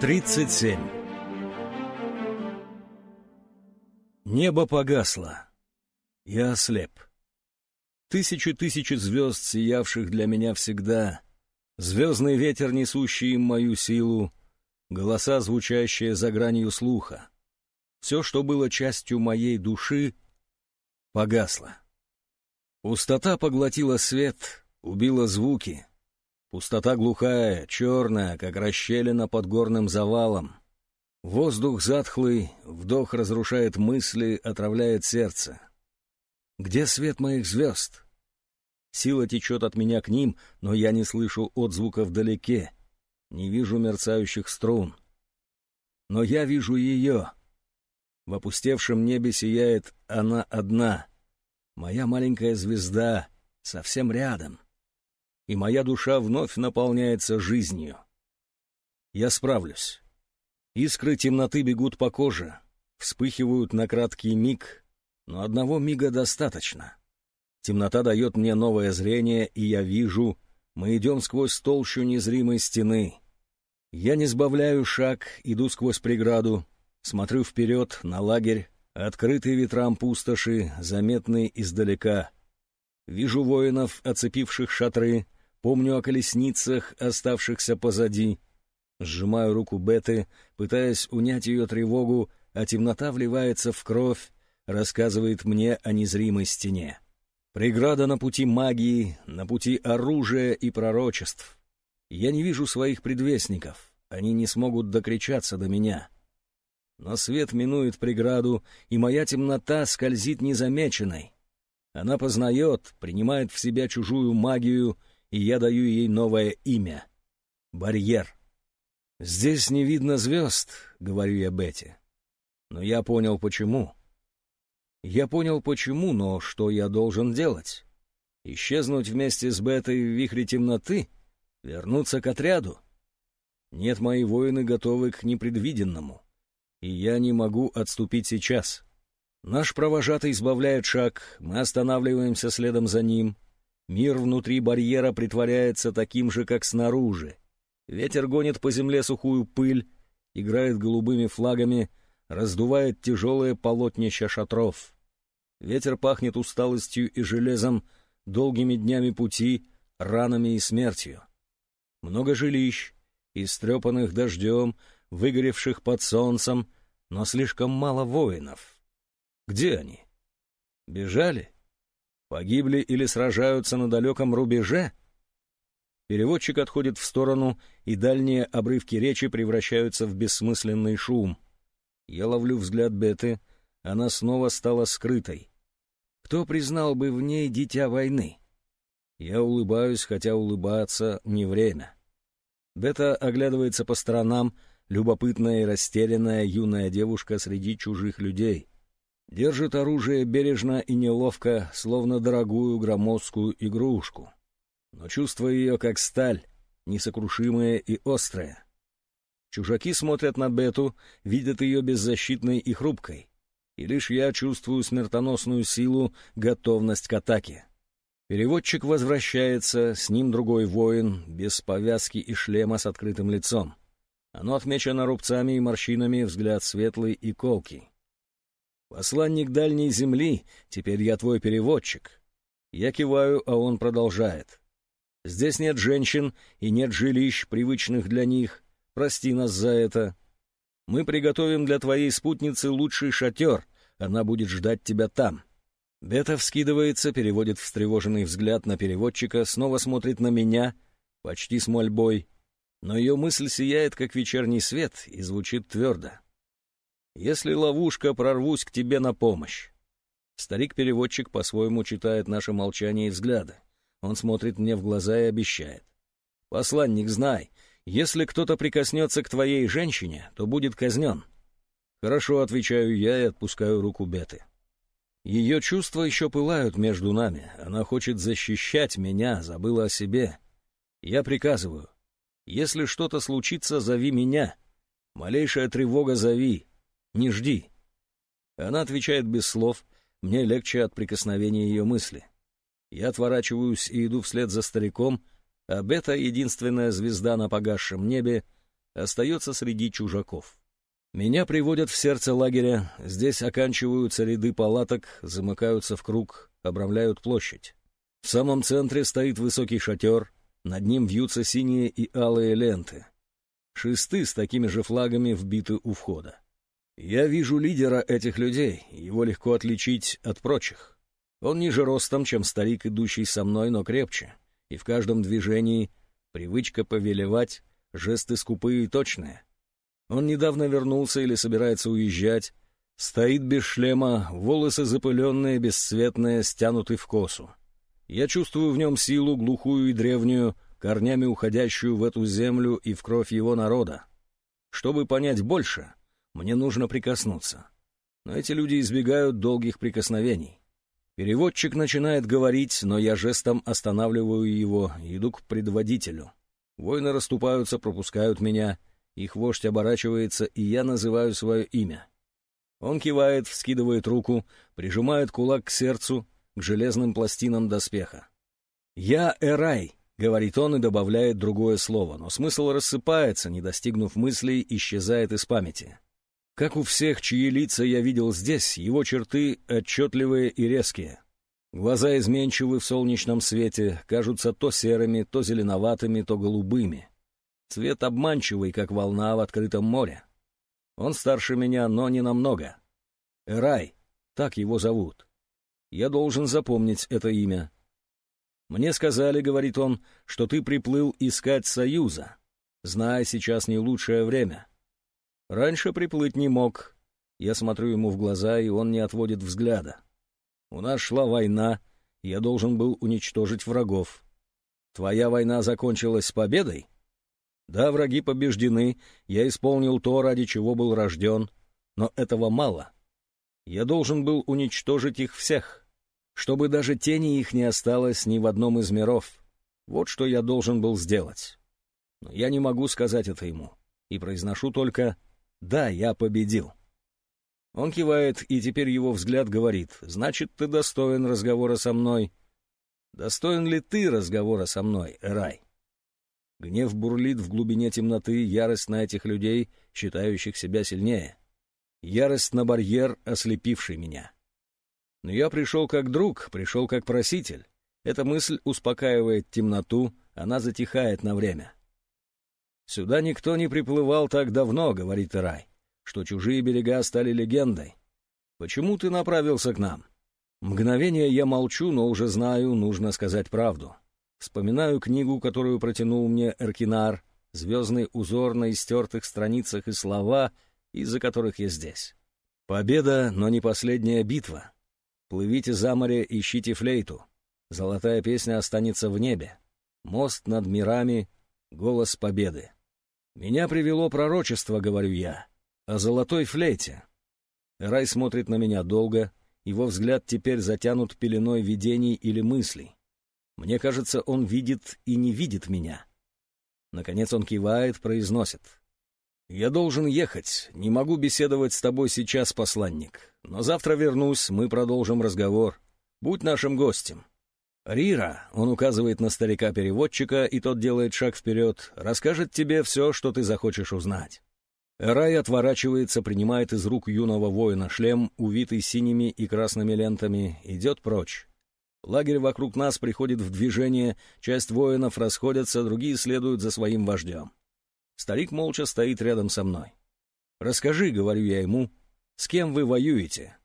37 Небо погасло. Я ослеп. Тысячи-тысячи звезд, сиявших для меня всегда, звездный ветер, несущий им мою силу, голоса, звучащие за гранью слуха. Все, что было частью моей души, погасло. Пустота поглотила свет, убила звуки, Пустота глухая, черная, как расщелина под горным завалом. Воздух затхлый, вдох разрушает мысли, отравляет сердце. Где свет моих звезд? Сила течет от меня к ним, но я не слышу отзвука вдалеке, не вижу мерцающих струн. Но я вижу ее. В опустевшем небе сияет она одна, моя маленькая звезда, совсем рядом и моя душа вновь наполняется жизнью. Я справлюсь. Искры темноты бегут по коже, вспыхивают на краткий миг, но одного мига достаточно. Темнота дает мне новое зрение, и я вижу, мы идем сквозь толщу незримой стены. Я не сбавляю шаг, иду сквозь преграду, смотрю вперед на лагерь, открытый ветрам пустоши, заметный издалека. Вижу воинов, оцепивших шатры, Помню о колесницах, оставшихся позади. Сжимаю руку Беты, пытаясь унять ее тревогу, а темнота вливается в кровь, рассказывает мне о незримой стене. Преграда на пути магии, на пути оружия и пророчеств. Я не вижу своих предвестников, они не смогут докричаться до меня. Но свет минует преграду, и моя темнота скользит незамеченной. Она познает, принимает в себя чужую магию и я даю ей новое имя — Барьер. «Здесь не видно звезд», — говорю я Бетти. Но я понял, почему. Я понял, почему, но что я должен делать? Исчезнуть вместе с Бетой в вихре темноты? Вернуться к отряду? Нет, мои воины готовы к непредвиденному, и я не могу отступить сейчас. Наш провожатый избавляет шаг, мы останавливаемся следом за ним — Мир внутри барьера притворяется таким же, как снаружи. Ветер гонит по земле сухую пыль, играет голубыми флагами, раздувает тяжелые полотнища шатров. Ветер пахнет усталостью и железом, долгими днями пути, ранами и смертью. Много жилищ, истрепанных дождем, выгоревших под солнцем, но слишком мало воинов. Где они? Бежали? Погибли или сражаются на далеком рубеже? Переводчик отходит в сторону, и дальние обрывки речи превращаются в бессмысленный шум. Я ловлю взгляд Беты, она снова стала скрытой. Кто признал бы в ней дитя войны? Я улыбаюсь, хотя улыбаться не время. Бета оглядывается по сторонам, любопытная и растерянная юная девушка среди чужих людей. Держит оружие бережно и неловко, словно дорогую громоздкую игрушку. Но чувство ее как сталь, несокрушимое и острое. Чужаки смотрят на Бету, видят ее беззащитной и хрупкой. И лишь я чувствую смертоносную силу, готовность к атаке. Переводчик возвращается, с ним другой воин, без повязки и шлема с открытым лицом. Оно отмечено рубцами и морщинами, взгляд светлый и колкий. «Посланник дальней земли, теперь я твой переводчик». Я киваю, а он продолжает. «Здесь нет женщин и нет жилищ, привычных для них. Прости нас за это. Мы приготовим для твоей спутницы лучший шатер, она будет ждать тебя там». Бета вскидывается, переводит встревоженный взгляд на переводчика, снова смотрит на меня, почти с мольбой. Но ее мысль сияет, как вечерний свет, и звучит твердо. Если ловушка, прорвусь к тебе на помощь. Старик-переводчик по-своему читает наше молчание и взгляды. Он смотрит мне в глаза и обещает. «Посланник, знай, если кто-то прикоснется к твоей женщине, то будет казнен». «Хорошо», — отвечаю я и отпускаю руку Беты. Ее чувства еще пылают между нами. Она хочет защищать меня, забыла о себе. Я приказываю. Если что-то случится, зови меня. Малейшая тревога зови. Не жди. Она отвечает без слов, мне легче от прикосновения ее мысли. Я отворачиваюсь и иду вслед за стариком, а Бета, единственная звезда на погасшем небе, остается среди чужаков. Меня приводят в сердце лагеря, здесь оканчиваются ряды палаток, замыкаются в круг, обрамляют площадь. В самом центре стоит высокий шатер, над ним вьются синие и алые ленты. Шесты с такими же флагами вбиты у входа. Я вижу лидера этих людей, его легко отличить от прочих. Он ниже ростом, чем старик, идущий со мной, но крепче, и в каждом движении привычка повелевать, жесты скупые и точные. Он недавно вернулся или собирается уезжать, стоит без шлема, волосы запыленные, бесцветные, стянуты в косу. Я чувствую в нем силу, глухую и древнюю, корнями уходящую в эту землю и в кровь его народа. Чтобы понять больше, мне нужно прикоснуться. Но эти люди избегают долгих прикосновений. Переводчик начинает говорить, но я жестом останавливаю его, иду к предводителю. Воины расступаются, пропускают меня, их вождь оборачивается, и я называю свое имя. Он кивает, вскидывает руку, прижимает кулак к сердцу, к железным пластинам доспеха. «Я Эрай», — говорит он и добавляет другое слово, но смысл рассыпается, не достигнув мыслей, исчезает из памяти. Как у всех, чьи лица я видел здесь, его черты отчетливые и резкие. Глаза изменчивы в солнечном свете, кажутся то серыми, то зеленоватыми, то голубыми. Цвет обманчивый, как волна в открытом море. Он старше меня, но не намного. Эрай, так его зовут. Я должен запомнить это имя. Мне сказали, говорит он, что ты приплыл искать союза. Знай, сейчас не лучшее время. Раньше приплыть не мог. Я смотрю ему в глаза, и он не отводит взгляда. У нас шла война, я должен был уничтожить врагов. Твоя война закончилась победой? Да, враги побеждены, я исполнил то, ради чего был рожден, но этого мало. Я должен был уничтожить их всех, чтобы даже тени их не осталось ни в одном из миров. Вот что я должен был сделать. Но я не могу сказать это ему, и произношу только да, я победил. Он кивает, и теперь его взгляд говорит, значит, ты достоин разговора со мной. Достоин ли ты разговора со мной, Рай? Гнев бурлит в глубине темноты, ярость на этих людей, считающих себя сильнее. Ярость на барьер, ослепивший меня. Но я пришел как друг, пришел как проситель. Эта мысль успокаивает темноту, она затихает на время. «Сюда никто не приплывал так давно», — говорит Ирай, «что чужие берега стали легендой. Почему ты направился к нам?» Мгновение я молчу, но уже знаю, нужно сказать правду. Вспоминаю книгу, которую протянул мне Эркинар, звездный узор на истертых страницах и слова, из-за которых я здесь. Победа, но не последняя битва. Плывите за море, ищите флейту. Золотая песня останется в небе. Мост над мирами, голос победы. «Меня привело пророчество», — говорю я, — «о золотой флейте». Рай смотрит на меня долго, его взгляд теперь затянут пеленой видений или мыслей. Мне кажется, он видит и не видит меня. Наконец он кивает, произносит. «Я должен ехать, не могу беседовать с тобой сейчас, посланник, но завтра вернусь, мы продолжим разговор. Будь нашим гостем». «Рира», — он указывает на старика-переводчика, и тот делает шаг вперед, расскажет тебе все, что ты захочешь узнать. Рай отворачивается, принимает из рук юного воина шлем, увитый синими и красными лентами, идет прочь. Лагерь вокруг нас приходит в движение, часть воинов расходятся, другие следуют за своим вождем. Старик молча стоит рядом со мной. «Расскажи», — говорю я ему, — «с кем вы воюете?»